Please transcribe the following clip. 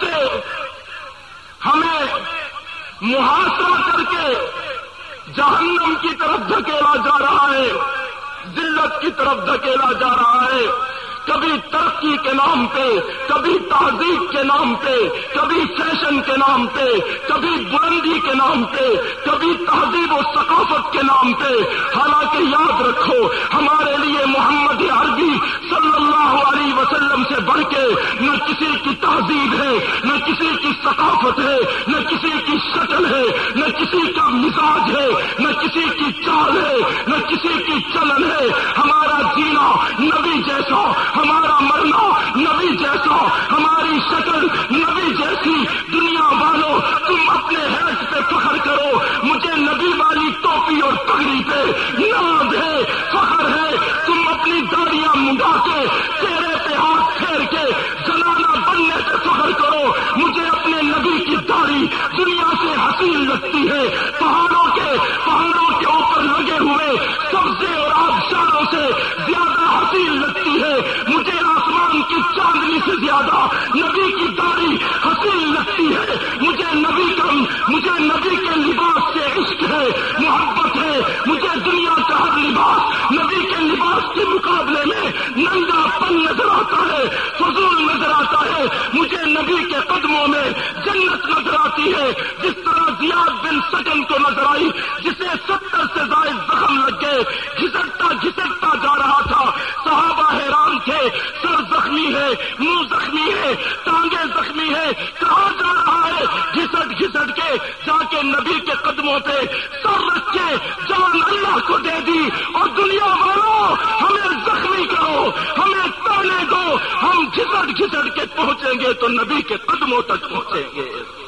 سے ہمیں محاصرہ کر کے جہنم کی طرف دھکیلا جا رہا ہے، ذلت کی طرف دھکیلا جا رہا ہے۔ کبھی ترقی کے نام پہ، کبھی تہذیب کے نام پہ، کبھی فیشن کے نام پہ، کبھی بلندی کے نام پہ، کبھی تہذیب و ثقافت کے نام پہ۔ حالانکہ یاد رکھو، ہمارے لیے نہ کسی کی تہذیب ہے، نہ کسی کی ثقافت ہے، نہ کسی کی شکل ہے، نہ کسی کا مزاج ہے، نہ کسی کی چال ہے، نہ کسی کی چلن ہے۔ ہمارا جینا نبی جیسا، ہمارا مرنا نبی جیسا، ہماری شکل نبی جیسی۔ دنیا والوں تم اپنے حیث پہ فخر کرو۔ مجھے نبی والی ٹوپی اور پگڑی پہ ناز ہے، فخر ہے۔ تم اپنی داڑیاں منڈا کے حسین لگتی ہے پہاڑوں کے پہاڑوں کے اوپر لگے ہوئے سبزے اور آبشاروں سے زیادہ حسین لگتی ہے۔ مجھے آسمان کی چاندنی سے زیادہ نبی کی داڑھی حسین لگتی ہے۔ مجھے نبی کا مجھے نبی کے لباس سے عشق ہے، محبت ہے۔ مجھے دنیا کا ہر لباس نبی کے لباس کے مقابلے میں ننگا پن نظر آتا ہے، فضول نظر آتا ہے۔ مجھے نبی کے قدموں میں جنت نظر آتی ہے، جس حیران سر زخمی ہے، منہ زخمی ہے، ٹانگیں زخمی ہے، کہاں جا رہا ہے گھسٹ گھسٹ کے جا کے نبی کے قدموں پہ سر رکھ کے جان اللہ کو دے دی اور دنیا والوں ہمیں زخمی کرو، ہمیں تانے دو، ہم گھسٹ گھسٹ کے پہنچیں گے تو نبی کے قدموں تک پہنچیں گے۔